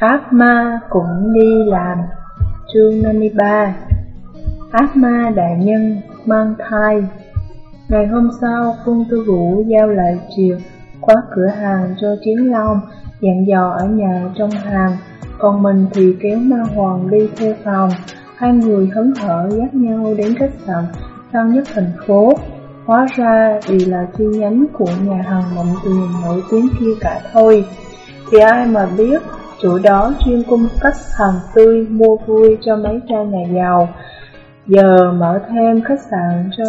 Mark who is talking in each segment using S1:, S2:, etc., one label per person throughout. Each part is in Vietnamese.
S1: Ác ma cũng đi làm. Chương 53 Ác ma đại nhân mang thai. Ngày hôm sau, Phương Tư Vũ giao lại triều khóa cửa hàng cho Chiến Long dặn dò ở nhà trong hàng. Còn mình thì kéo ma hoàng đi thuê phòng. Hai người hấn hở dắt nhau đến khách sạn sang nhất thành phố. Hóa ra vì là chi nhánh của nhà hàng mộng tuyền nổi tiếng kia cả thôi. Thì ai mà biết Chỗ đó chuyên cung cấp hàng tươi mua vui cho mấy trai nhà giàu. Giờ mở thêm khách sạn cho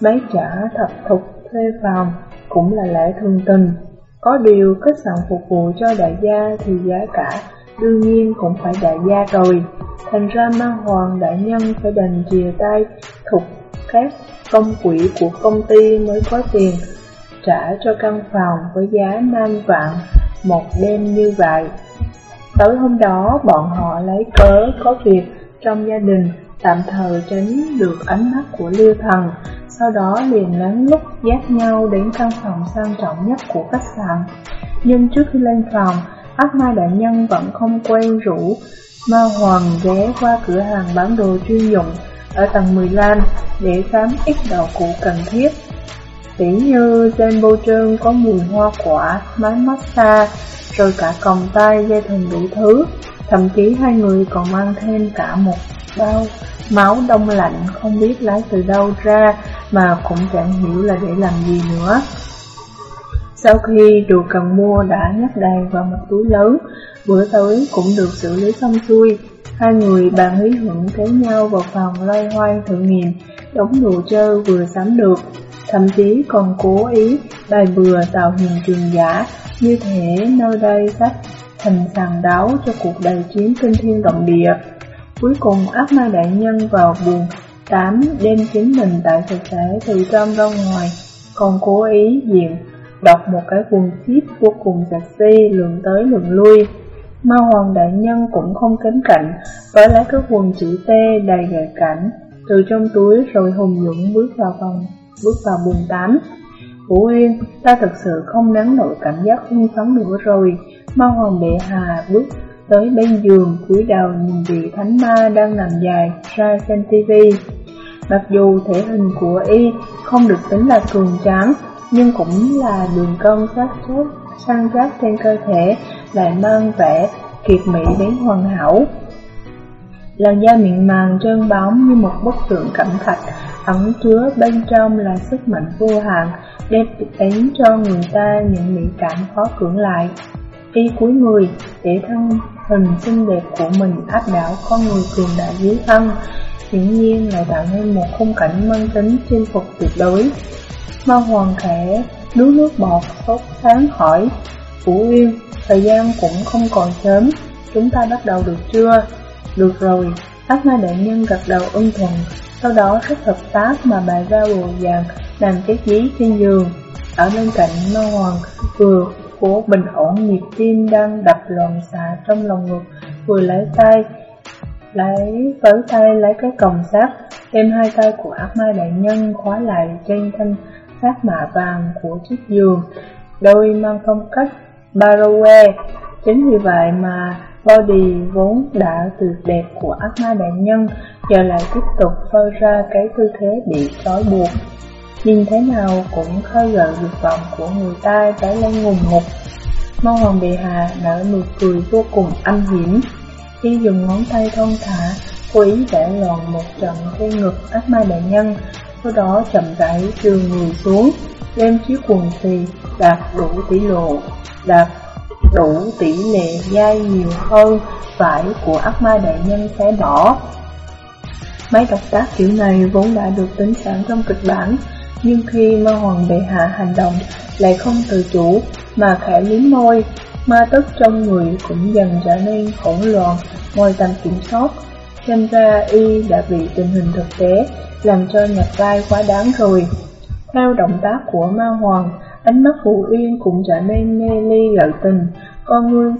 S1: mấy trả thập thục thuê phòng, Cũng là lẽ thường tình. Có điều khách sạn phục vụ cho đại gia thì giá cả đương nhiên cũng phải đại gia rồi. Thành ra ma hoàng đại nhân phải đành chìa tay thục các công quỹ của công ty mới có tiền trả cho căn phòng với giá 5 vạn một đêm như vậy. Tối hôm đó bọn họ lấy cớ có việc trong gia đình tạm thời tránh được ánh mắt của Liêu Thần, sau đó liền lén lút dắt nhau đến căn phòng sang trọng nhất của khách sạn. Nhưng trước khi lên phòng, ác ma đại nhân vẫn không quen rủ ma hoàng ghé qua cửa hàng bán đồ chuyên dụng ở tầng 15 để khám ít đồ cụ cần thiết. Tỉ như trên bô trơn có mùi hoa quả, máy massage, rồi cả còng tay, dây thừng đủ thứ. Thậm chí hai người còn mang thêm cả một bao máu đông lạnh không biết lấy từ đâu ra mà cũng chẳng hiểu là để làm gì nữa. Sau khi đồ cần mua đã nhấc đầy vào một túi lớn, bữa tối cũng được xử lý xong xuôi. Hai người bàn lý hưởng kéo nhau vào phòng loay hoay thử nghiệm, đống đồ chơi vừa sắm được, thậm chí còn cố ý bày bừa tạo hình trường giả, như thể nơi đây sắp thành sàn đấu cho cuộc đại chiến kinh thiên động địa. Cuối cùng ác ma đại nhân vào buồn tám đem chính mình tại thực thể từ trong ra ngoài, còn cố ý diện đọc một cái quần ship vô cùng sexy lượng tới lượng lui. Ma hoàng đại nhân cũng không kém cạnh, với lấy cái quần chữ T đầy gợi cảnh, từ trong túi rồi hùng dũng bước vào phòng, bước vào buồng tắm. Vũ Uyên, ta thực sự không nắng nổi cảm giác hưng phấn nữa rồi. mao hoàng bệ hà bước tới bên giường, cúi đầu nhìn vị thánh ma đang nằm dài ra xem tivi. Mặc dù thể hình của y không được tính là cường tráng, nhưng cũng là đường cong sát xuất săn chắc trên cơ thể, lại mang vẻ kiệt mỹ đến hoàn hảo. Làn da mịn màng trơn bóng như một bức tượng cẩm thạch, ẩn chứa bên trong là sức mạnh vô hạn, đem đến cho người ta những mỹ cảm khó cưỡng lại. Khi cuối người để thân hình xinh đẹp của mình áp đảo con người cường đại dưới thân, hiển nhiên lại tạo nên một khung cảnh mang tính chinh phục tuyệt đối. Ma Hoàng khẽ đuối nước bọt sốt sáng hỏi Vũ Uyên, thời gian cũng không còn sớm Chúng ta bắt đầu được chưa? Được rồi, ác ma đại nhân gật đầu ưng thuận Sau đó rất hợp tác mà bà ra bồ vàng Nằm chết dí trên giường Ở bên cạnh Ma Hoàng vừa của bình ổn nhịp tim đang đập loạn xạ trong lòng ngực Vừa lấy tay lấy với tay lấy cái còng sắt đem hai tay của ác ma đại nhân khóa lại trên thanh sát mạ vàng của chiếc giường, đôi mang phong cách Baroque. Chính vì vậy mà body vốn đã tuyệt đẹp của ác ma đại nhân giờ lại tiếp tục phơi ra cái tư thế bị trói buộc. Nhìn thế nào cũng khơi gợi dục vọng của người ta cháy lên ngùng ngục. Mong Hoàng Bệ Hạ nở nụ cười vô cùng âm hiểm. Khi dùng ngón tay thông thả, cố ý vẽ loạn một trận trên ngực ác ma đại nhân, sau đó chậm rãi đưa người xuống, đem chiếc quần xì đạt đủ tỷ lộ, đạt đủ tỷ lệ dai nhiều hơn vải của ác ma đại nhân xé bỏ. Mấy động tác kiểu này vốn đã được tính sẵn trong kịch bản, nhưng khi ma hoàng bệ hạ hành động lại không tự chủ mà khẽ liếm môi, ma tức trong người cũng dần trở nên hỗn loạn ngoài tầm kiểm soát. Xem ra y đã bị tình hình thực tế làm cho nhập vai quá đáng rồi. Theo động tác của ma hoàng, ánh mắt Phù yên cũng trở nên mê ly gợi tình, con ngươi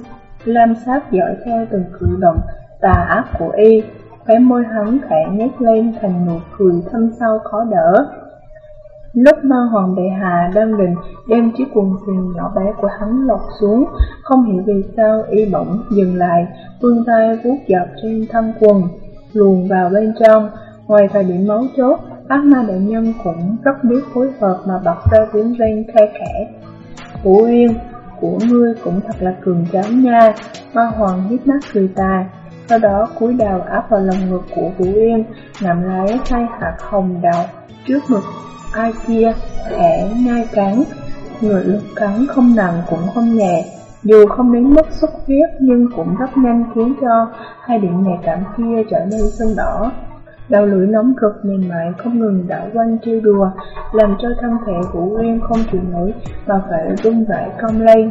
S1: lam sát dõi theo từng cử động tà ác của y, cái môi hắn khẽ nhếch lên thành nụ cười thâm sâu khó đỡ. Lúc mơ hoàng bệ hạ đang định đem chiếc quần xìn nhỏ bé của hắn lột xuống, không hiểu vì sao y bỗng dừng lại, vươn tay vuốt dọc trên thân quần, luồn vào bên trong. Ngoài thời điểm máu chốt, ác ma đại nhân cũng rất biết phối hợp mà bật ra tiếng rên khe khẽ. Vũ Uyên, của ngươi cũng thật là cường tráng nha, ma hoàng hít mắt cười tà. Sau đó cúi đầu áp vào lòng ngực của Vũ Uyên, nằm lấy hai hạt hồng đào trước ngực ai kia, khẽ nhai cắn, người lực cắn không nặng cũng không nhẹ, dù không đến mức xuất huyết nhưng cũng rất nhanh khiến cho hai điểm nhạy cảm kia trở nên sưng đỏ. Đầu lưỡi nóng cực mềm mại không ngừng đảo quanh trêu đùa, làm cho thân thể của Uyên không chịu nổi mà phải rung rẩy cong lên.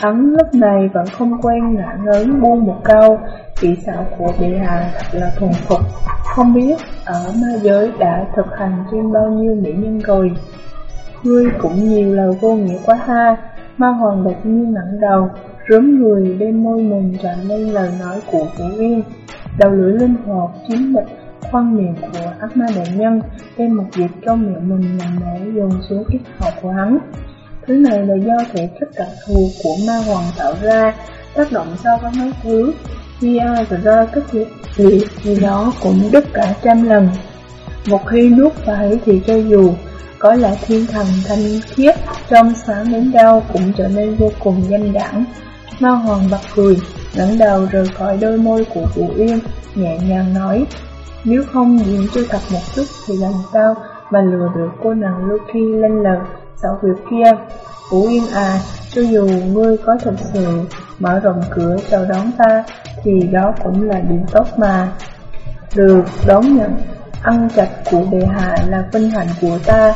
S1: Hắn lúc này vẫn không quen ngã ngớn buông một câu, kỹ xảo của bệ hạ thật là thuần phục, không biết ở ma giới đã thực hành trên bao nhiêu mỹ nhân rồi. Ngươi cũng nhiều lời vô nghĩa quá ha, ma hoàng đột nhiên ngẩng đầu, rớm người bên môi mình chạm lên lời nói của Vũ Yên. Đầu lưỡi linh hoạt chiếm lịch Quan miệng của ác ma đại nhân, đem một việc trong miệng mình nằm để dồn xuống ít hầu của hắn. Thứ này là do thể chất đặc thù của ma hoàng tạo ra, tác động so với mấy thứ. Khi ai ra các việc gì thì đó cũng đứt cả trăm lần. Một khi nuốt phải thì cho dù có là thiên thần thanh khiết trong sáng đến đâu cũng trở nên vô cùng danh đẳng. Ma hoàng bật cười, ngẩng đầu rời khỏi đôi môi của Vũ Yên, nhẹ nhàng nói, nếu không diễn chưa thật một chút thì làm sao mà lừa được cô nàng Loki lên lời xảo việc kia. Vũ Yên à, cho dù ngươi có thật sự mở rộng cửa chào đón ta, thì đó cũng là điều tốt mà. Được, đón nhận, ăn chặt của bệ hạ là vinh hạnh của ta.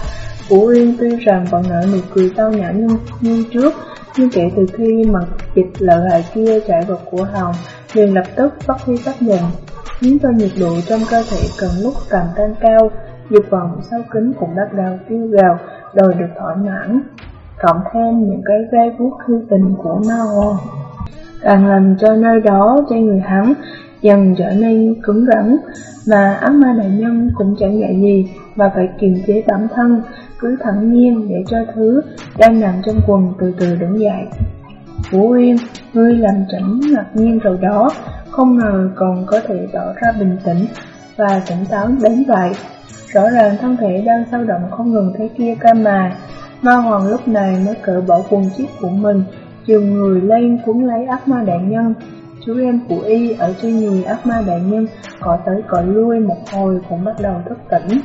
S1: Vũ Yên tuy rằng vẫn nở nụ cười tao nhã như, như trước, nhưng kể từ khi mà dịch lợi hại kia chạy vào của hồng, liền lập tức phát huy tác dụng, khiến cho nhiệt độ trong cơ thể cần lúc càng tăng cao, dục vọng sau kính cũng bắt đầu kêu gào, đòi được thỏa mãn, cộng thêm những cái gai vuốt hư tình của ma hoàng, càng làm cho nơi đó trên người hắn dần trở nên cứng rắn, mà ác ma đại nhân cũng chẳng dạy gì mà phải kiềm chế bản thân, cứ thẳng nhiên để cho thứ đang nằm trong quần từ từ đứng dậy. Vũ Uyên, ngươi làm chảnh ngạc nhiên rồi đó, không ngờ còn có thể tỏ ra bình tĩnh và tỉnh táo đến vậy. Rõ ràng thân thể đang sao động không ngừng thế kia ca mà. Ma Hoàng lúc này mới cởi bỏ quần chiếc của mình, trường người lên cuốn lấy ác ma đại nhân. Chú em của y ở trên người ác ma đại nhân cọ tới cọ lui một hồi cũng bắt đầu thức tỉnh.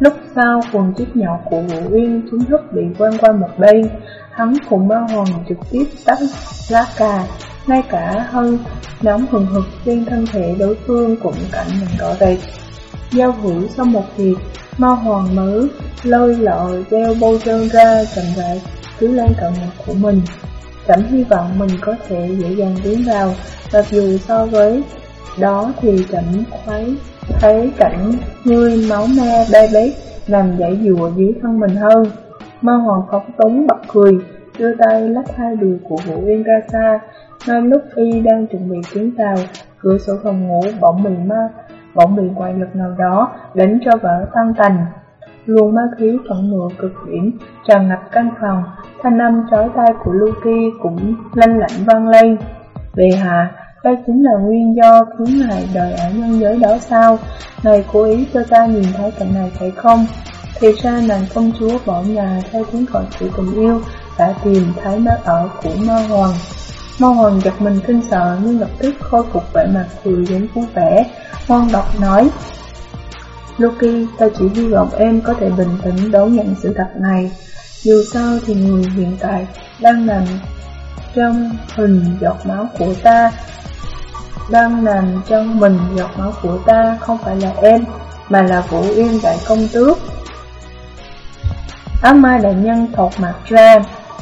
S1: Lúc sau, quần chiếc nhỏ của Vũ Uyên chính thức bị quên qua một bên, hắn cùng Ma Hoàng trực tiếp tắt lá cà, ngay cả hơn nóng hừng hực trên thân thể đối phương cũng cảnh mình rõ rệt. Giao hữu sau một việc, ma hoàng mới lôi lội gieo bôi trơn ra chậm rãi cứ lên cận mặt của mình. Cảm hy vọng mình có thể dễ dàng tiến vào, mặc dù so với đó thì chậm khoái thấy cảnh như máu me bê bết làm dãy dùa dưới thân mình hơn. Ma hoàng phóng túng bật cười, đưa tay lắc hai đùi của Vũ Yên ra xa, ngay lúc y đang chuẩn bị tiến vào, cửa sổ phòng ngủ bỗng bị ma bỗng bị ngoại lực nào đó đánh cho vỡ tan tành. Luồng ma khí phẫn nộ cực điểm tràn ngập căn phòng, thanh âm chói tai của Luki cũng lanh lảnh vang lên. Về hạ, đây chính là nguyên do khiến ngài đời ở nhân giới đó sao? Ngài cố ý cho ta nhìn thấy cảnh này phải không? Thì ra nàng công chúa bỏ nhà theo tiếng gọi sự tình yêu đã tìm thấy nơi ở của ma hoàng. Ma hoàng giật mình kinh sợ nhưng lập tức khôi phục vẻ mặt cười đến vui vẻ, Hoang độc nói Loki, ta chỉ hy vọng em có thể bình tĩnh đón nhận sự thật này Dù sao thì người hiện tại đang nằm trong hình giọt máu của ta đang nằm trong mình giọt máu của ta không phải là em Mà là Vũ Yên Đại Công Tước Á Mai Đại Nhân thột mặt ra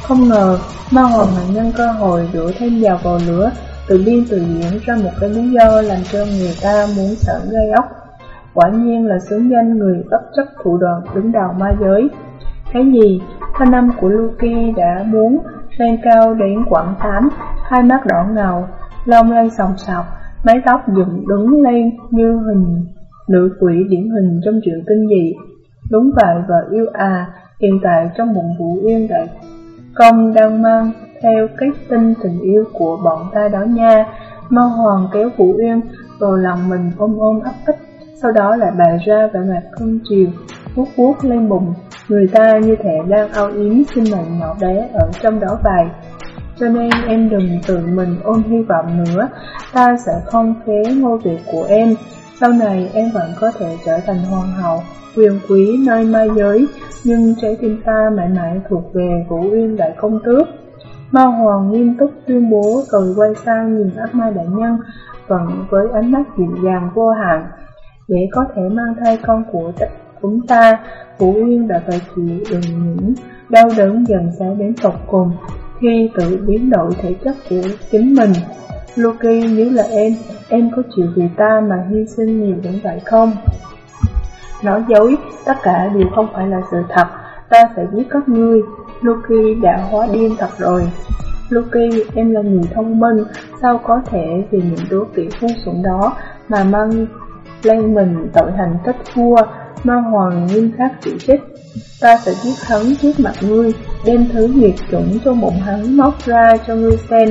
S1: Không ngờ Ma Hoàng Đại Nhân cơ hội đổ thêm dầu vào lửa tự biên tự diễn ra một cái lý do làm cho người ta muốn sợ gây ốc. Quả nhiên là xứng danh người bất chấp thủ đoạn đứng đầu ma giới. Cái gì? Thanh âm của Luki đã muốn lên cao đến quảng tám, hai mắt đỏ ngầu, lông lên sòng sọc, mái tóc dựng đứng lên như hình nữ quỷ điển hình trong chuyện kinh dị. Đúng vậy vợ yêu à, hiện tại trong bụng Vũ Uyên đại công đang mang theo cái tin tình yêu của bọn ta đó nha. Mao Hoàng kéo Vũ Uyên rồi lòng mình ôm ôm ấp ích, sau đó lại bày ra vẻ mặt cưng chiều, vuốt vuốt lên bụng. Người ta như thể đang ao yếm sinh mệnh nhỏ bé ở trong đó vậy. Cho nên em đừng tự mình ôm hy vọng nữa, ta sẽ không phế ngôi vị của em. Sau này em vẫn có thể trở thành hoàng hậu, quyền quý nơi ma giới, nhưng trái tim ta mãi mãi thuộc về Vũ Uyên Đại Công Tước. Ma Hoàng nghiêm túc tuyên bố rồi quay sang nhìn ác ma đại nhân, vẫn với ánh mắt dịu dàng vô hạn. Để có thể mang thai con của chúng ta, Vũ Uyên đã phải chịu đựng những đau đớn dần sẽ đến tột cùng khi tự biến đổi thể chất của chính mình. Loki nếu là em, em có chịu vì ta mà hy sinh nhiều đến vậy không? Nói dối, tất cả đều không phải là sự thật, ta sẽ giết các ngươi. Loki đã hóa điên thật rồi. Loki, em là người thông minh, sao có thể vì những đứa kỹ ngu xuẩn đó mà mang lên mình tội hành tất vua? Ma hoàng nghiêm khắc chỉ trích. Ta sẽ giết hắn trước mặt ngươi, đem thứ nghiệt chủng cho bụng hắn móc ra cho ngươi xem.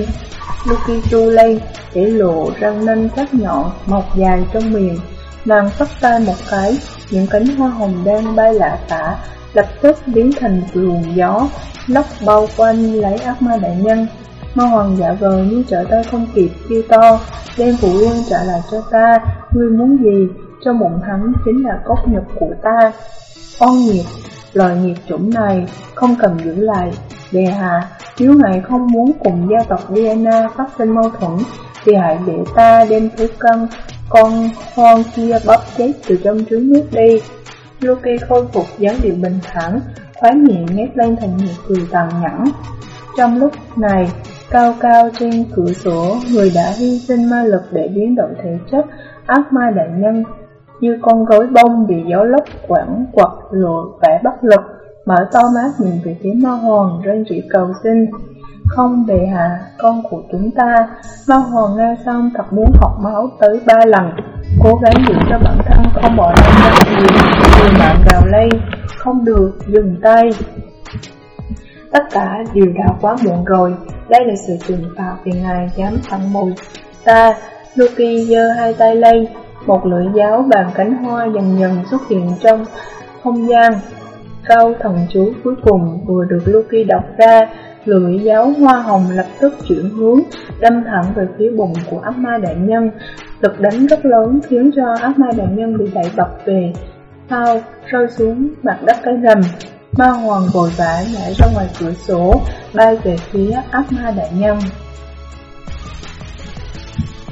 S1: Loki chu lên, để lộ răng nanh sắc nhọn, mọc dài trong miệng. Nàng phất tay một cái, những cánh hoa hồng đang bay lạ tả, lập tức biến thành luồng gió, lốc bao quanh lấy ác ma đại nhân. Ma hoàng giả vờ như trở tay không kịp kêu to, đem phụ quân trả lại cho ta, ngươi muốn gì, cho bụng hắn chính là cốt nhục của ta. Oan nhiệt, loài nhiệt chủng này không cần giữ lại. Đề hạ, nếu ngài không muốn cùng gia tộc Diana phát sinh mâu thuẫn, thì hãy để ta đem thứ cân con hoang kia bóp chết từ trong trứng nước đi. Loki khôi phục dáng điệu bình thản, khóe miệng nhét lên thành một cười tàn nhẫn. Trong lúc này, cao cao trên cửa sổ, người đã hy sinh ma lực để biến đổi thể chất, ác ma đại nhân như con rối bông bị gió lốc quẳng quật rồi vẻ bất lực, mở to mắt nhìn về phía ma hoàng rên rỉ cầu xin. Không bề hạ, con của chúng ta, ma hoàng nghe xong thật muốn học máu tới ba lần, cố gắng giữ cho bản thân không bỏ ra bất gì, người mạng gào lây, không được, dừng tay. Tất cả đều đã quá muộn rồi, đây là sự trừng phạt vì ngài dám phản mùi. Ta, Loki giơ hai tay lên, một lưỡi giáo bàn cánh hoa dần dần xuất hiện trong không gian. Câu thần chú cuối cùng vừa được Loki đọc ra, lưỡi giáo hoa hồng lập tức chuyển hướng, đâm thẳng về phía bụng của ác ma đại nhân. Lực đánh rất lớn khiến cho ác ma đại nhân bị đẩy bập về, sau rơi xuống mặt đất cái rầm. Ma hoàng vội vã nhảy ra ngoài cửa sổ, bay về phía ác ma đại nhân.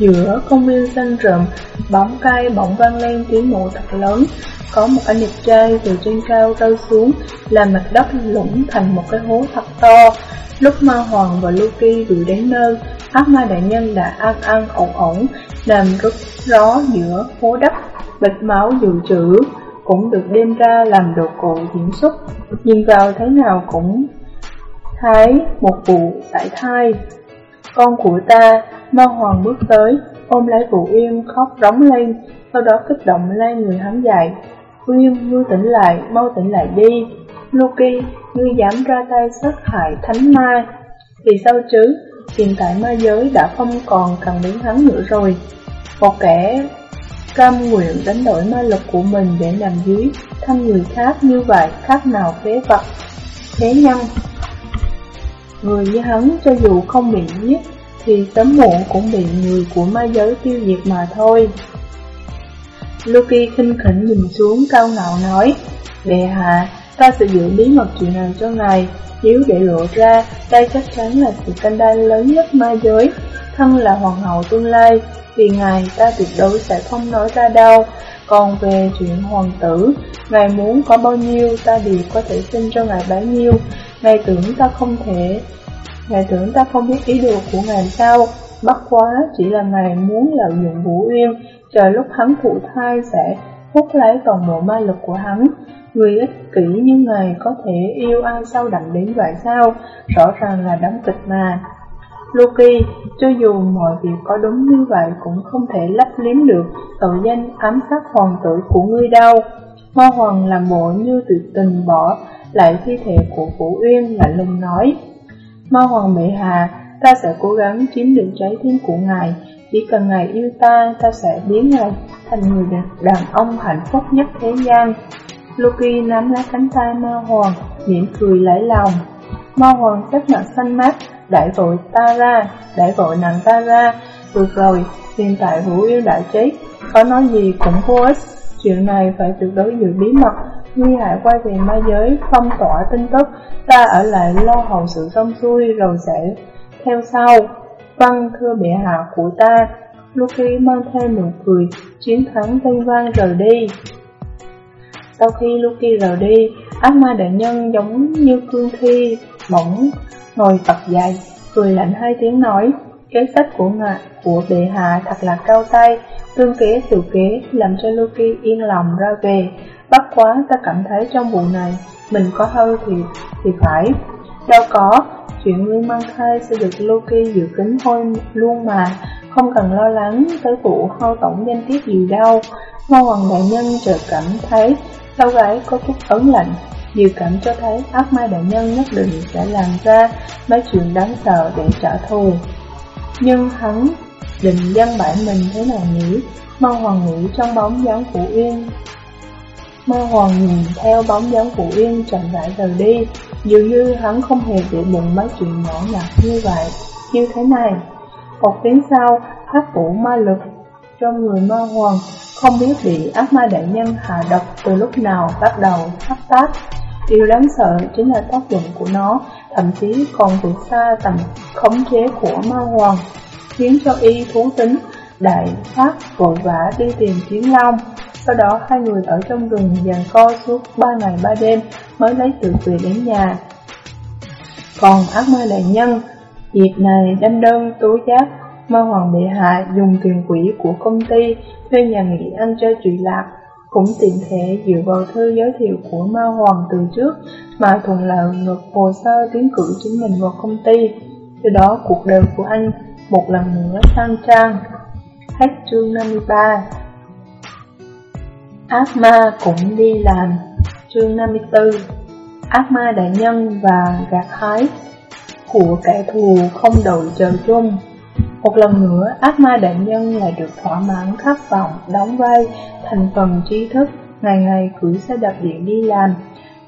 S1: Giữa công viên xanh rậm, bóng cây bỗng vang lên tiếng nổ thật lớn. Có một anh đẹp trai từ trên cao rơi xuống, làm mặt đất lũng thành một cái hố thật to. Lúc Ma Hoàng và Loki đuổi đến nơi, ác ma đại nhân đã ăn ăn ổn ổn, nằm rút rõ giữa hố đất, bịch máu dự trữ, cũng được đem ra làm đồ cổ diễn xuất. Nhìn vào thế nào cũng thấy một vụ sải thai. Con của ta, Ma Hoàng bước tới, ôm lấy Vũ Yên khóc rống lên, sau đó kích động lên người hắn dậy. Uyên, ngươi tỉnh lại, mau tỉnh lại đi. Loki, ngươi dám ra tay sát hại thánh ma. Vì sao chứ? Hiện tại ma giới đã không còn cần đến hắn nữa rồi. Một kẻ cam nguyện đánh đổi ma lực của mình để làm dưới thân người khác như vậy khác nào phế vật. Thế nhân Người như hắn cho dù không bị giết thì sớm muộn cũng bị người của ma giới tiêu diệt mà thôi. Loki khinh khỉnh nhìn xuống cao ngạo nói, Bệ hạ, ta sẽ giữ bí mật chuyện này cho ngài, nếu để lộ ra, đây chắc chắn là sự canh đai lớn nhất ma giới, thân là hoàng hậu tương lai, vì ngài ta tuyệt đối sẽ không nói ra đâu. Còn về chuyện hoàng tử, ngài muốn có bao nhiêu ta đều có thể xin cho ngài bấy nhiêu, ngài tưởng ta không thể Ngài tưởng ta không biết ý đồ của ngài sao? Bất quá chỉ là ngài muốn lợi dụng Vũ Uyên Chờ lúc hắn thụ thai sẽ hút lấy toàn bộ ma lực của hắn. Người ích kỷ như ngài có thể yêu ai sâu đậm đến vậy sao? Rõ ràng là đóng kịch mà. Loki, cho dù mọi việc có đúng như vậy cũng không thể lấp liếm được tội danh ám sát hoàng tử của ngươi đâu. Ma Hoàng làm bộ như tự tình bỏ lại thi thể của Vũ Uyên lạnh lùng nói. Ma Hoàng Bệ Hạ, ta sẽ cố gắng chiếm được trái tim của ngài. Chỉ cần ngài yêu ta, ta sẽ biến ngài thành người đàn ông hạnh phúc nhất thế gian. Loki nắm lấy cánh tay Ma Hoàng, mỉm cười lấy lòng. Ma Hoàng sắc mặt xanh mát, đẩy vội ta ra, đẩy vội nàng ta ra. Được rồi, hiện tại Vũ yêu đã chết, có nói gì cũng vô ích Chuyện này phải tuyệt đối giữ bí mật. Nguy hại quay về ma giới, phong tỏa tin tức Ta ở lại lo hầu sự xong xuôi rồi sẽ theo sau. Vâng thưa bệ hạ của ta Loki mang theo nụ cười Chiến thắng tên vang rời đi. Sau khi Loki rời đi Ác ma đại nhân giống như cương thi mỏng, ngồi tập dài Cười lạnh hai tiếng nói Kế sách của ngài của bệ hạ thật là cao tay Tương kế tiểu kế làm cho Loki yên lòng ra về. Bất quá ta cảm thấy trong vụ này Mình có hơi thì, thì phải. Đâu có Chuyện nguyên mang thai sẽ được Loki dự kính thôi luôn mà. Không cần lo lắng tới vụ hao tổng danh tiết gì đâu. Ngô Hoàng Đại Nhân chợt cảm thấy sau gái có chút ấn lạnh. Dự cảm cho thấy ác ma đại nhân nhất định sẽ làm ra mấy chuyện đáng sợ để trả thù. Nhưng hắn định dân bản mình thế nào nhỉ? Mong Hoàng nghĩ trong bóng dáng của Uyên ma Hoàng nhìn theo bóng dáng của Uyên chậm rãi rời đi. Dường như hắn không hề để bụng mấy chuyện nhỏ nhặt như vậy. Như thế này Một tiếng sau, hấp phủ ma lực trong người ma Hoàng Không biết bị ác ma đại nhân hạ độc từ lúc nào bắt đầu hấp tác Điều đáng sợ chính là tác dụng của nó Thậm chí còn vượt xa tầm khống chế của ma hoàng Khiến cho y thú tính đại phát vội vã đi tìm chiến long sau đó hai người ở trong rừng dàn co suốt ba ngày ba đêm mới lấy tự về đến nhà. Còn ác ma đại nhân, dịp này đâm đơn tố giác ma hoàng bệ hạ dùng tiền quỹ của công ty thuê nhà nghỉ ăn chơi trụy lạc, cũng tiện thể dựa vào thư giới thiệu của ma hoàng từ trước mà thuận lợi ngược hồ sơ tiến cử chính mình vào công ty. Từ đó cuộc đời của anh một lần nữa sang trang. Hết chương 53 Ác ma cũng đi làm. Chương 54 Ác ma đại nhân và gạt hái Của kẻ thù không đội trời chung. Một lần nữa, ác ma đại nhân lại được thỏa mãn khát vọng đóng vai thành phần trí thức, Ngày ngày cưỡi xe đạp điện đi làm.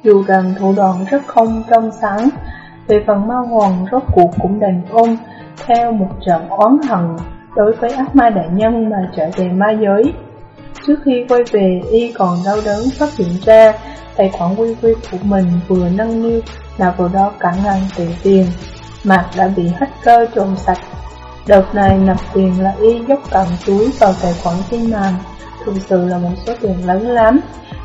S1: Dù rằng thủ đoạn rất không trong sáng, Về phần ma hoàng rốt cuộc cũng đành ôm Theo một trận oán hận đối với ác ma đại nhân mà trở về ma giới. Trước khi quay về, y còn đau đớn phát hiện ra tài khoản quy quy của mình vừa nâng niu là vào đó cả ngàn tỷ tiền. Mặt đã bị hacker trộm sạch. Đợt này nạp tiền là y dốc cặn túi vào tài khoản trên màn, thực sự là một số tiền lớn lắm.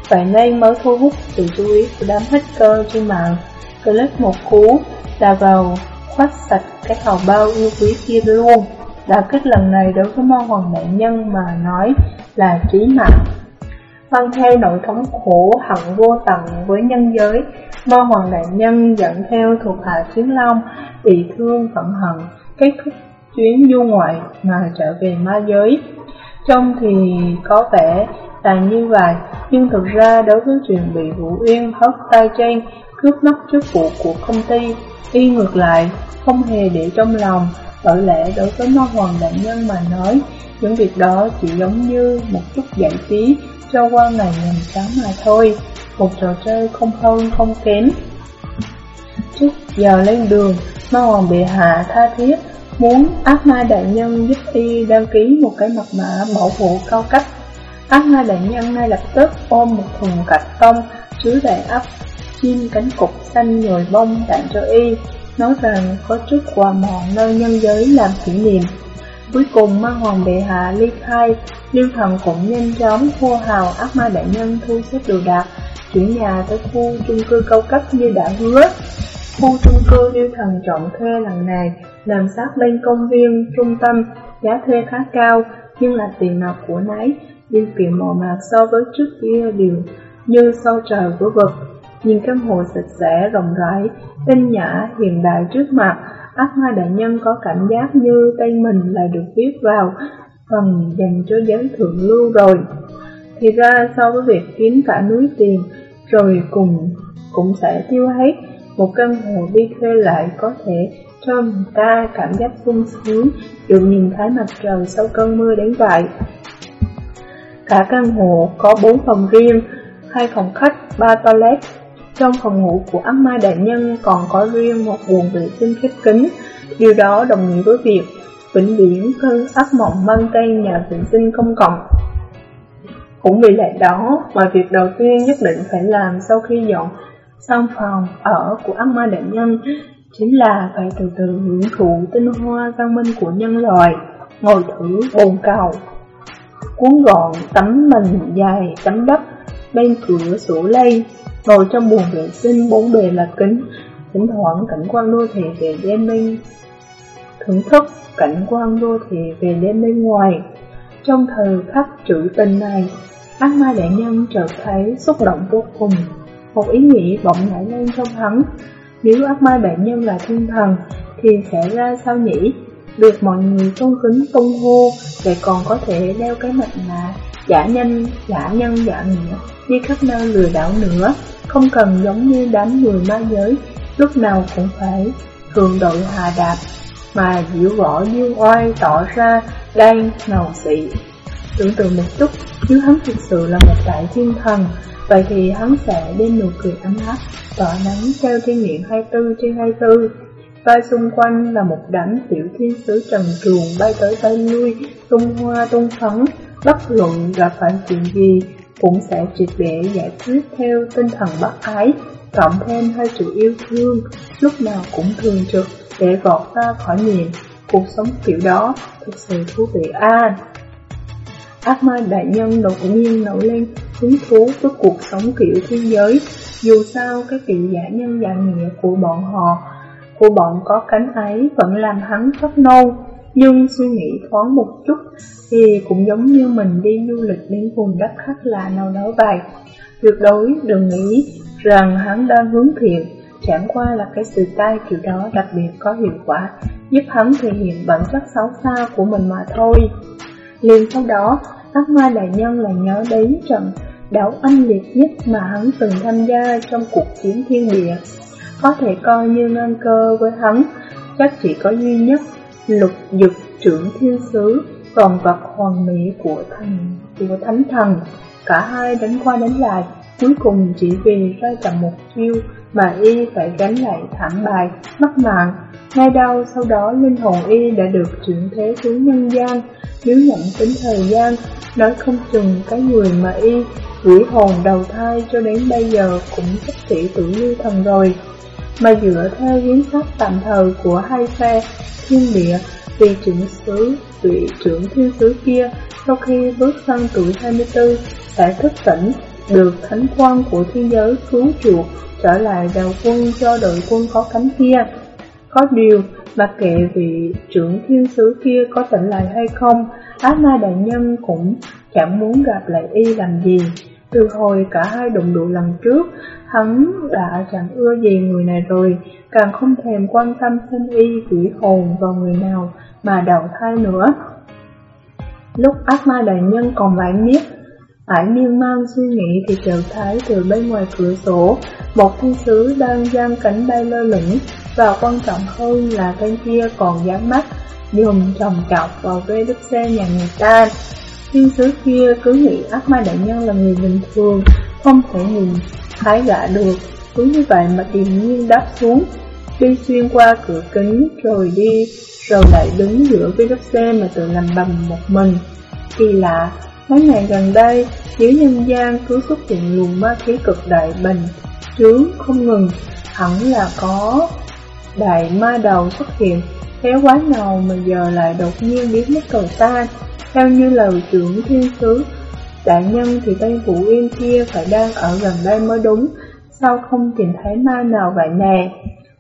S1: Vậy nên mới thu hút sự chú ý của đám hacker trên mạng. Click một cú là vào khoát sạch cái hào bao yêu quý kia luôn. Đả kích lần này đối với mong hoàng nạn nhân mà nói là trí mạng. Mang theo nỗi thống khổ hận vô tận với nhân giới, Ma hoàng đại nhân dẫn theo thuộc hạ chiến long, bị thương phận hận, kết thúc chuyến du ngoại mà trở về ma giới. Trông thì có vẻ là như vậy, nhưng thực ra đối với chuyện bị Vũ Uyên hất tay trên, cướp mất chức vụ của công ty, y ngược lại, không hề để trong lòng, bởi lẽ đối với ma hoàng đại nhân mà nói, những việc đó chỉ giống như một chút giải trí cho qua ngày nhàm chán mà thôi, một trò chơi không hơn không kém. Trước giờ lên đường, ma hoàng bệ hạ tha thiết muốn ác ma đại nhân giúp y đăng ký một cái mật mã bảo hộ cao cấp. Ác ma đại nhân ngay lập tức ôm một thùng cạch tông chứa đầy ấp chim cánh cục xanh nhồi bông tặng cho y nói rằng có chút quà mọn nơi nhân giới làm kỷ niệm. Cuối cùng ma hoàng bệ hạ ly khai, Liêu thần cũng nhanh chóng hô hào ác ma đại nhân thu xếp đồ đạc, chuyển nhà tới khu chung cư cao cấp như đã hứa. Khu chung cư Liêu thần chọn thuê lần này nằm sát bên công viên trung tâm, giá thuê khá cao, nhưng là tiền mặt của nấy, nhưng tiền màu mạc so với trước kia đều như sau trời của vực. Nhìn căn hộ sạch sẽ, rộng rãi, tinh nhã, hiện đại trước mặt, ác ma đại nhân có cảm giác như tay mình lại được viết vào phần dành cho giới thượng lưu rồi. Thì ra so với việc kiếm cả núi tiền Rồi cùng cũng sẽ tiêu hết Một căn hộ đi thuê lại có thể cho người ta cảm giác sung sướng Được nhìn thấy mặt trời sau cơn mưa đến vậy Cả căn hộ có 4 phòng riêng, hai phòng khách, ba toilet. Trong phòng ngủ của ác ma đại nhân còn có riêng một buồng vệ sinh khép kín. Điều đó đồng nghĩa với việc vĩnh viễn cơn ác mộng mang tên nhà vệ sinh công cộng. Cũng vì lẽ đó mà việc đầu tiên nhất định phải làm sau khi dọn xong phòng ở của ác ma đại nhân chính là phải từ từ hưởng thụ tinh hoa văn minh của nhân loại, ngồi thử bồn cầu cuốn gọn tấm mình dài tấm đất bên cửa sổ lây ngồi trong buồng vệ sinh bốn bề là kính. Thỉnh thoảng cảnh quan đô thị về đêm bên thưởng thức cảnh quan đô thị về đêm bên ngoài. Trong thời khắc trữ tình này ác ma đại nhân chợt thấy xúc động vô cùng. Một ý nghĩ bỗng nảy lên trong hắn. Nếu ác ma đại nhân là thiên thần thì sẽ ra sao nhỉ? Được mọi người tôn kính tung hô, lại còn có thể đeo cái mặt nạ giả nhân, giả nhân, giả nghĩa, đi khắp nơi lừa đảo nữa, không cần giống như đám người ma giới, lúc nào cũng phải thường đội hà đạp, mà diễu võ dương oai tỏ ra đang ngầu xị. Tưởng tượng một chút, nếu hắn thực sự là một đại thiên thần, vậy thì hắn sẽ đem nụ cười ấm áp, tỏa nắng treo trên miệng 24 trên 24, Vai xung quanh là một đám tiểu thiên sứ trần truồng bay tới bay lui, tung hoa tung phấn, bất luận gặp phải chuyện gì cũng sẽ triệt để giải quyết theo tinh thần bất ái, cộng thêm hơi sự yêu thương, lúc nào cũng thường trực để vọt ra khỏi miệng. Cuộc sống kiểu đó thực sự thú vị a. Ác ma đại nhân đột nhiên nổi lên hứng thú với cuộc sống kiểu thiên giới. Dù sao, cái kiểu giả nhân giả nghĩa của bọn họ của bọn có cánh ấy vẫn làm hắn rất nâu, nhưng suy nghĩ thoáng một chút thì cũng giống như mình đi du lịch đến vùng đất khác lạ nào đó vậy. Tuyệt đối đừng nghĩ rằng hắn đang hướng thiện, chẳng qua là cái sự tai kiểu đó đặc biệt có hiệu quả, giúp hắn thể hiện bản chất xấu xa của mình mà thôi. Liền sau đó, ác ma đại nhân lại nhớ đến trận đảo anh liệt nhất mà hắn từng tham gia trong cuộc chiến thiên địa có thể coi như ngang cơ với hắn, chắc chỉ có duy nhất lục dực trưởng thiên sứ, toàn vật hoàn mỹ của thần của thánh thần. Cả hai đánh qua đánh lại, cuối cùng chỉ vì ra chậm một chiêu mà y phải gánh lại thảm bại, mất mạng. Ngay đâu sau đó linh hồn y đã được chuyển thế xuống nhân gian, nếu nhận tính thời gian, nói không chừng cái người mà y gửi hồn đầu thai cho đến bây giờ cũng sắp tỷ tử như thần rồi mà dựa theo hiến pháp tạm thời của hai phe thiên địa vì trưởng sứ vị trưởng thiên sứ kia sau khi bước sang tuổi 24 sẽ thức tỉnh được thánh quan của thiên giới cứu chuộc trở lại đầu quân cho đội quân có cánh kia. Có điều, mặc kệ vị trưởng thiên sứ kia có tỉnh lại hay không, á Ma Đại Nhân cũng chẳng muốn gặp lại y làm gì. Từ hồi cả hai đụng độ lần trước, hắn đã chẳng ưa gì người này rồi, càng không thèm quan tâm sinh y quỷ hồn vào người nào mà đầu thai nữa. Lúc ác ma đại nhân còn lại miết, Hải miên man suy nghĩ thì chợt thấy từ bên ngoài cửa sổ, một thiên sứ đang giang cánh bay lơ lửng, và quan trọng hơn là tên kia còn dám mắt, dùng trồng chọc vào vê đứt xe nhà người ta. Thiên sứ kia cứ nghĩ ác ma đại nhân là người bình thường, không thể nhìn thái gã được. Cứ như vậy mà điềm nhiên đáp xuống, đi xuyên qua cửa kính rồi đi, rồi lại đứng giữa với đất xe mà tự làm bầm một mình. Kỳ lạ, mấy ngày gần đây, dưới nhân gian cứ xuất hiện luồng ma khí cực đại bình, trướng không ngừng, hẳn là có đại ma đầu xuất hiện, khéo quá nào mà giờ lại đột nhiên biến mất cầu tan. Theo như lời trưởng thiên sứ, đại nhân thì tên phụ Yên kia phải đang ở gần đây mới đúng, sao không tìm thấy ma nào vậy nè?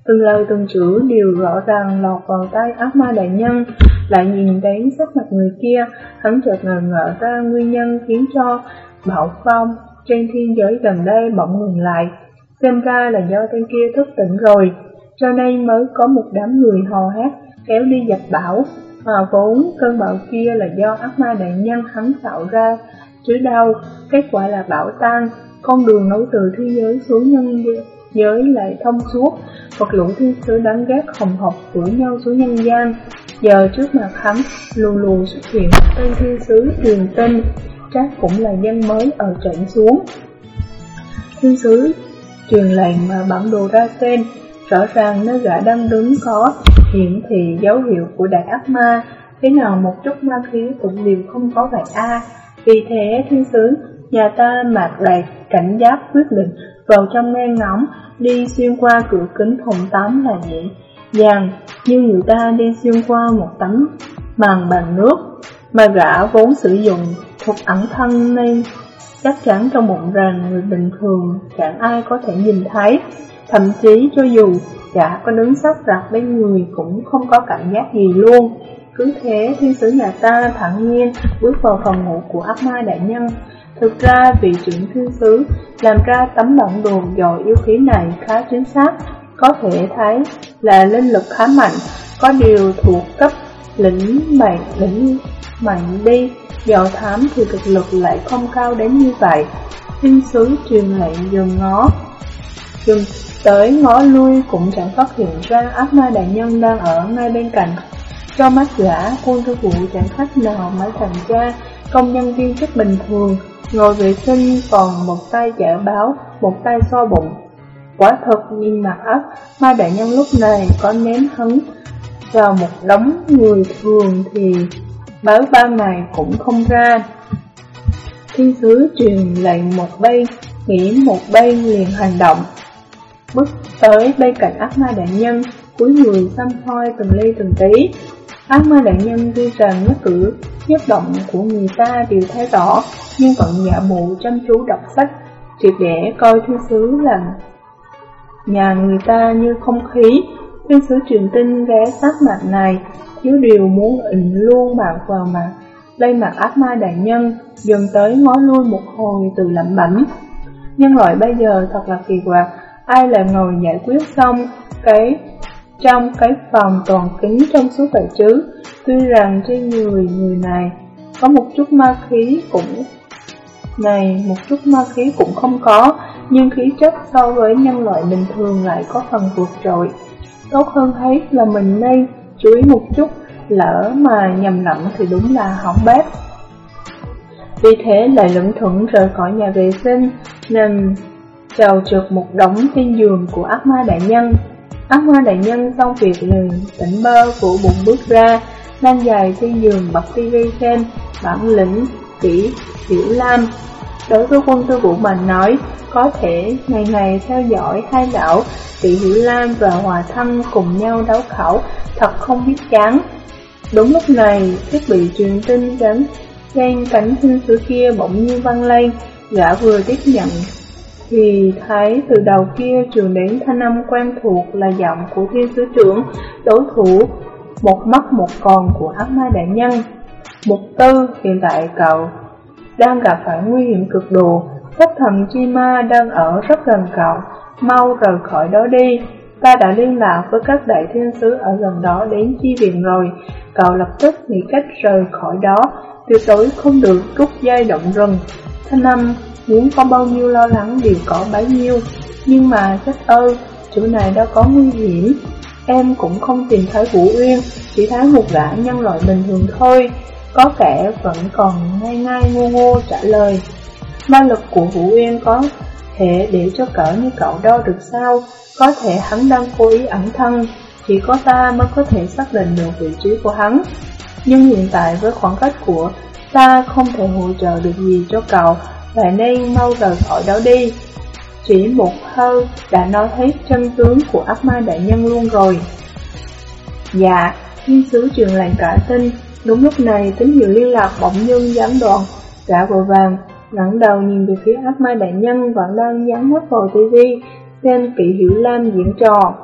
S1: Từng lời từng chữ đều rõ ràng lọt vào tay ác ma đại nhân, lại nhìn đến sắc mặt người kia, hắn chợt ngờ ngợ ra nguyên nhân khiến cho bão phong trên thiên giới gần đây bỗng ngừng lại. Xem ra là do tên kia thức tỉnh rồi, cho nên mới có một đám người hò hét kéo đi dập bão. Mà vốn cơn bão kia là do ác ma đại nhân hắn tạo ra, chứ đau, kết quả là bảo tan, con đường nối từ thế giới xuống nhân giới lại thông suốt, vật lũ thiên sứ đáng ghét hồng học đuổi nhau xuống nhân gian. Giờ trước mặt hắn, lù lù xuất hiện tên thiên sứ truyền tinh, chắc cũng là dân mới ở trận xuống. Thiên sứ truyền lệnh mà bản đồ ra xem, rõ ràng nơi gã đang đứng có hiển thị dấu hiệu của đại ác ma, thế nào một chút ma khí cũng đều không có vậy a. Vì thế thiên sứ, nhà ta mặc đầy cảnh giác quyết định vào trong ngang ngóng, đi xuyên qua cửa kính phòng tắm là dễ dàng, như người ta đi xuyên qua một tấm màn bằng nước, mà gã vốn sử dụng thuật ẩn thân nên chắc chắn trong bụng rằng người bình thường chẳng ai có thể nhìn thấy. Thậm chí cho dù gã có đứng sát rạc bên người cũng không có cảm giác gì luôn. Cứ thế, thiên sứ nhà ta thẳng nhiên bước vào phòng ngủ của ác ma đại nhân. Thực ra, vị trưởng thiên sứ làm ra tấm bản đồ dò yêu khí này khá chính xác, có thể thấy là linh lực khá mạnh, có điều thuộc cấp lĩnh mạnh lĩnh mạnh đi, dò thám thì thực lực lại không cao đến như vậy. Thiên sứ truyền lệnh dừng ngó, dừng tới ngó lui cũng chẳng phát hiện ra ác ma đại nhân đang ở ngay bên cạnh. Cho mắt gã, quân thư vụ chẳng khác nào mới thành ra công nhân viên chức bình thường, ngồi vệ sinh còn một tay giả báo, một tay so bụng. Quả thật nhìn mặt ấp, ma đại nhân lúc này có ném hứng vào một đống người thường thì báo ba ngày cũng không ra. Thiên sứ truyền lệnh một bay, nghĩ một bay liền hành động. Bước tới bên cạnh ác ma đại nhân, cuối người xăm hoi từng ly từng tí. Ác ma đại nhân tuy rằng nhất cử, nhất động của người ta đều thấy rõ, nhưng vẫn giả bộ chăm chú đọc sách, triệt để coi thiên sứ làm nhà người ta như không khí. Thiên sứ truyền tin ghé sát mặt này, thiếu điều muốn ịnh luôn mặt vào mặt. Đây mặt ác ma đại nhân, dần tới ngó lui một hồi từ lẩm bẩm. Nhân loại bây giờ thật là kỳ quặc, ai là ngồi giải quyết xong cái trong cái phòng toàn kính trong suốt vậy chứ. Tuy rằng trên người người này có một chút ma khí cũng này một chút ma khí cũng không có, nhưng khí chất so với nhân loại bình thường lại có phần vượt trội. Tốt hơn hết là mình nên chú ý một chút, lỡ mà nhầm lẫn thì đúng là hỏng bếp. Vì thế lại lững thững rời khỏi nhà vệ sinh, nằm trào trượt một đống trên giường của ác ma đại nhân. Ác hoa đại nhân xong việc liền tỉnh bơ của bụng bước ra, đang dài trên giường bật tivi xem, bản lĩnh, kỹ, Tiểu lam. Đối với quân tư vũ mà nói, có thể ngày ngày theo dõi hai lão, tỷ hiểu lam và hòa thân cùng nhau đấu khẩu, thật không biết chán. Đúng lúc này, thiết bị truyền tin đến, trên cánh sinh sứ kia bỗng nhiên văng lên, gã vừa tiếp nhận thì thấy từ đầu kia trường đến thanh âm quen thuộc là giọng của thiên sứ trưởng, đối thủ, một mắt một còn của ác ma đại nhân. Mục tư, hiện tại cậu đang gặp phải nguy hiểm cực độ, thất thần chi ma đang ở rất gần cậu, mau rời khỏi đó đi. Ta đã liên lạc với các đại thiên sứ ở gần đó đến chi viện rồi, cậu lập tức nghĩ cách rời khỏi đó, tuyệt đối không được rút dây động rừng. Thanh âm muốn có bao nhiêu lo lắng đều có bấy nhiêu, nhưng mà chết ơi, chỗ này đã có nguy hiểm. Em cũng không tìm thấy Vũ Uyên, chỉ thấy một gã nhân loại bình thường thôi. Có kẻ vẫn còn ngay ngay ngô ngô trả lời. Ma lực của Vũ Uyên có thể để cho cỡ như cậu đo được sao? Có thể hắn đang cố ý ẩn thân, chỉ có ta mới có thể xác định được vị trí của hắn. Nhưng hiện tại với khoảng cách của ta không thể hỗ trợ được gì cho cậu, vậy nên mau rời khỏi đó đi. Chỉ một hơi đã nói hết chân tướng của ác ma đại nhân luôn rồi. Dạ, thiên sứ trường lành cả tin, đúng lúc này tín hiệu liên lạc bỗng nhiên gián đoạn, gã vội vàng, ngẩng đầu nhìn về phía ác ma đại nhân vẫn đang dán mắt vào tivi xem kỵ hiểu lam diễn trò.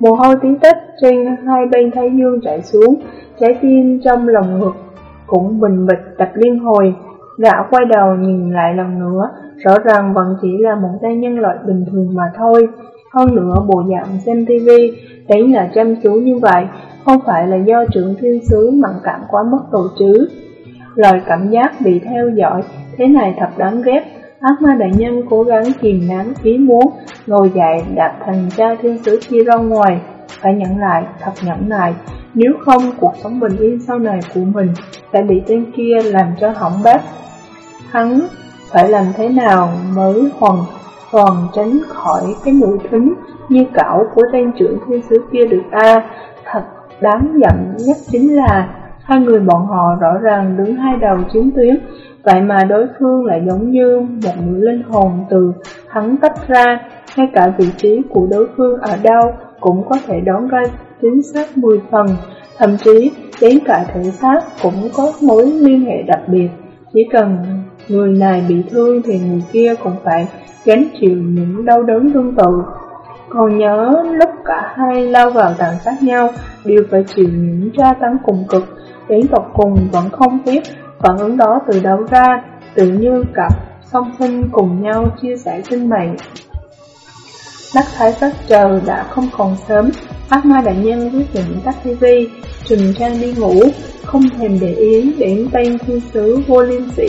S1: Mồ hôi tí tích trên hai bên thái dương chảy xuống, trái tim trong lòng ngực cũng bình bịch đập liên hồi, Gã quay đầu nhìn lại lần nữa, rõ ràng vẫn chỉ là một tay nhân loại bình thường mà thôi. Hơn nữa bộ dạng xem tivi, đấy là chăm chú như vậy, không phải là do trưởng thiên sứ mặn cảm quá mất độ chứ. lời cảm giác bị theo dõi, thế này thật đáng ghét. Ác ma đại nhân cố gắng kìm nén ý muốn, ngồi dậy đặt thành cha thiên sứ kia ra ngoài. Phải nhận lại, thật nhẫn lại, nếu không cuộc sống bình yên sau này của mình sẽ bị tên kia làm cho hỏng bét. Hắn phải làm thế nào mới hoàn toàn tránh khỏi cái mũi thính như cảo của tên trưởng thiên sứ kia được a Thật đáng giận nhất chính là hai người bọn họ rõ ràng đứng hai đầu chiến tuyến, vậy mà đối phương lại giống như một người linh hồn từ hắn tách ra, ngay cả vị trí của đối phương ở đâu cũng có thể đoán ra chính xác 10 phần, thậm chí đến cả thể xác cũng có mối liên hệ đặc biệt. Chỉ cần người này bị thương thì người kia cũng phải gánh chịu những đau đớn tương tự. Còn nhớ lúc cả hai lao vào tàn sát nhau, đều phải chịu những tra tấn cùng cực, đến tộc cùng vẫn không biết phản ứng đó từ đâu ra, tự như cặp song sinh cùng nhau chia sẻ sinh mệnh. Đắc thái sắc trời đã không còn sớm, ác ma đại nhân quyết định tắt TV, trừng trang đi ngủ, không thèm để ý đến tên thiên sứ vô liên sĩ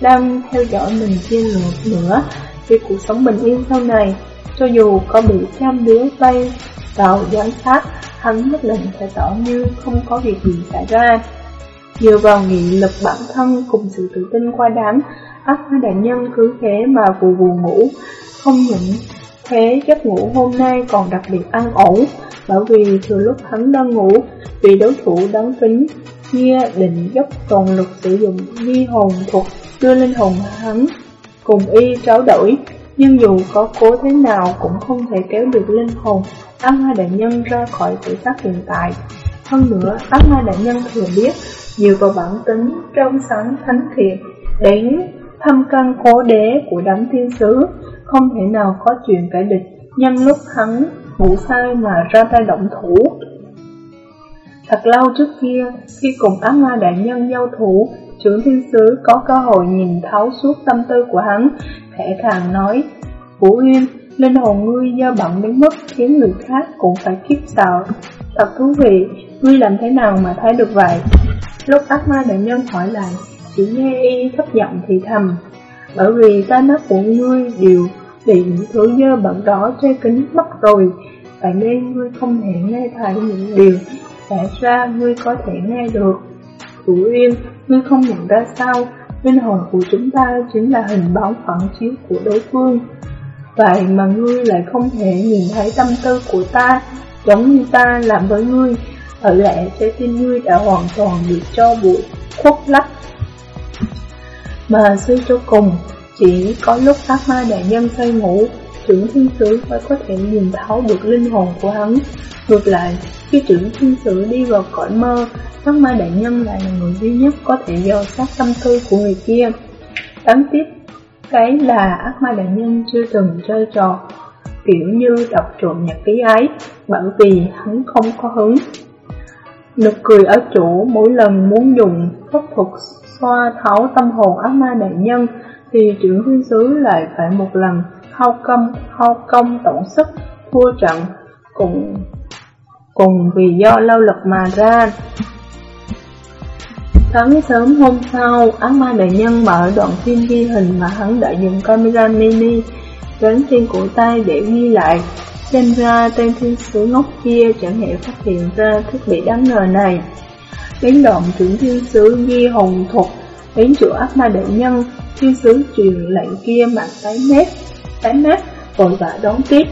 S1: đang theo dõi mình trên lượt nữa Về cuộc sống bình yên sau này. Cho dù có bị trăm đứa tay vào giám sát, hắn nhất định sẽ tỏ như không có việc gì xảy ra. Dựa vào nghị lực bản thân cùng sự tự tin qua đáng, ác ma đại nhân cứ thế mà vù vù ngủ, không những thế giấc ngủ hôm nay còn đặc biệt an ổn, bởi vì thừa lúc hắn đang ngủ, vì đối thủ đáng kính kia định dốc toàn lực sử dụng nghi hồn thuật đưa linh hồn hắn cùng y tráo đổi, nhưng dù có cố thế nào cũng không thể kéo được linh hồn ác ma đại nhân ra khỏi thể xác hiện tại. Hơn nữa, ác ma đại nhân thừa biết dựa vào bản tính trong sáng thánh thiện đến thăm căn cố đế của đám thiên sứ, không thể nào có chuyện cải địch nhân lúc hắn ngủ sai mà ra tay động thủ. Thật lâu trước kia, khi cùng ác ma đại nhân giao thủ, trưởng thiên sứ có cơ hội nhìn thấu suốt tâm tư của hắn, khẽ khàng nói, Vũ Uyên, linh hồn ngươi do bận đến mức khiến người khác cũng phải khiếp sợ. Thật thú vị, ngươi làm thế nào mà thấy được vậy? Lúc ác ma đại nhân hỏi lại, chỉ nghe y thấp giọng thì thầm, bởi vì tai mắt của ngươi đều bị những thứ dơ bẩn đó che kính mất rồi, vậy nên ngươi không thể nghe thấy những điều xảy ra ngươi có thể nghe được. Chủ yên, ngươi không nhận ra sao, linh hồn của chúng ta chính là hình bóng phản chiếu của đối phương. Vậy mà ngươi lại không thể nhìn thấy tâm tư của ta, giống như ta làm với ngươi, ở lẽ trái tim ngươi đã hoàn toàn bị cho bụi, khuất lấp. Mà suy cho cùng, chỉ có lúc ác ma đại nhân say ngủ, trưởng thiên sứ mới có thể nhìn thấu được linh hồn của hắn. Ngược lại, khi trưởng thiên sứ đi vào cõi mơ, ác ma đại nhân lại là người duy nhất có thể dò sát tâm tư của người kia. Đáng tiếc, cái là ác ma đại nhân chưa từng chơi trò kiểu như đọc trộm nhật ký ấy, bởi vì hắn không có hứng. Nực cười ở chỗ mỗi lần muốn dùng pháp thuật xoa tháo tâm hồn ác ma đại nhân, thì trưởng thiên sứ lại phải một lần hao công, hao công tổn sức, thua trận, cùng, cùng vì do lao lực mà ra. Sáng sớm hôm sau, ác ma đại nhân mở đoạn phim ghi hình mà hắn đã dùng camera mini gắn trên cổ tay để ghi lại. Xem ra tên thiên sứ ngốc kia chẳng hề phát hiện ra thiết bị đáng ngờ này. Đến đoạn trưởng thiên sứ ghi hồng thuật đến chỗ ác ma đại nhân, thiên sứ truyền lệnh kia mặt tái mét, tái mét, vội vã đón tiếp.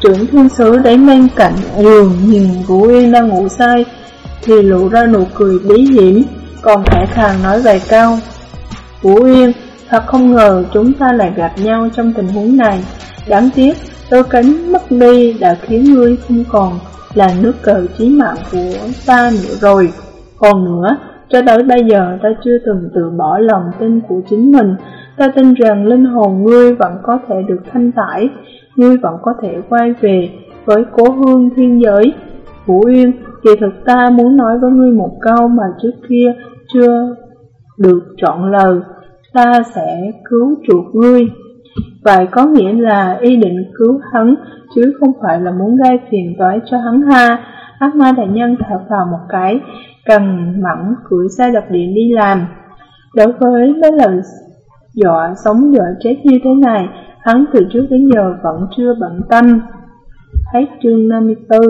S1: Trưởng thiên sứ đến bên cạnh giường nhìn Vũ Uyên đang ngủ say, thì lộ ra nụ cười bí hiểm, còn khẽ khàng nói vài câu. Vũ Uyên, thật không ngờ chúng ta lại gặp nhau trong tình huống này. Đáng tiếc, đôi cánh mất đi đã khiến ngươi không còn là nước cờ chí mạng của ta nữa rồi. Còn nữa, cho tới bây giờ ta chưa từng từ bỏ lòng tin của chính mình. Ta tin rằng linh hồn ngươi vẫn có thể được thanh tải, ngươi vẫn có thể quay về với cố hương thiên giới. Vũ Uyên, kỳ thực ta muốn nói với ngươi một câu mà trước kia chưa được chọn lời, ta sẽ cứu chuộc ngươi. Vậy có nghĩa là ý định cứu hắn, chứ không phải là muốn gây phiền toái cho hắn ha. Ác ma đại nhân thở vào một cái, cần mẫn cưỡi xe đập điện đi làm. Đối với mấy lời dọa sống dọa chết như thế này, hắn từ trước đến giờ vẫn chưa bận tâm. Hết chương 54